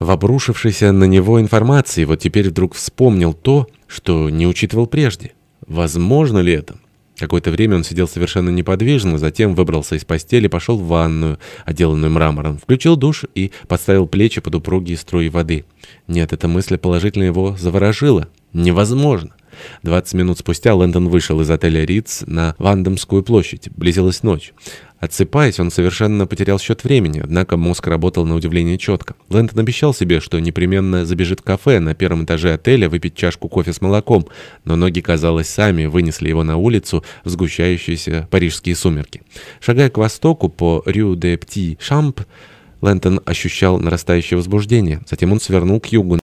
в обрушившейся на него информации, вот теперь вдруг вспомнил то, что не учитывал прежде. Возможно ли это? Какое-то время он сидел совершенно неподвижно, затем выбрался из постели, пошел в ванную, отделанную мрамором, включил душ и подставил плечи под упругие струи воды. Нет, эта мысль положительно его заворожила. Невозможно. 20 минут спустя Лэндон вышел из отеля «Риц» на Вандомскую площадь. Близилась ночь. Отсыпаясь, он совершенно потерял счет времени, однако мозг работал на удивление четко. Лэндон обещал себе, что непременно забежит в кафе на первом этаже отеля выпить чашку кофе с молоком, но ноги, казалось, сами вынесли его на улицу в сгущающиеся парижские сумерки. Шагая к востоку по Рю де Пти Шамп, Лэнтон ощущал нарастающее возбуждение. Затем он свернул к югу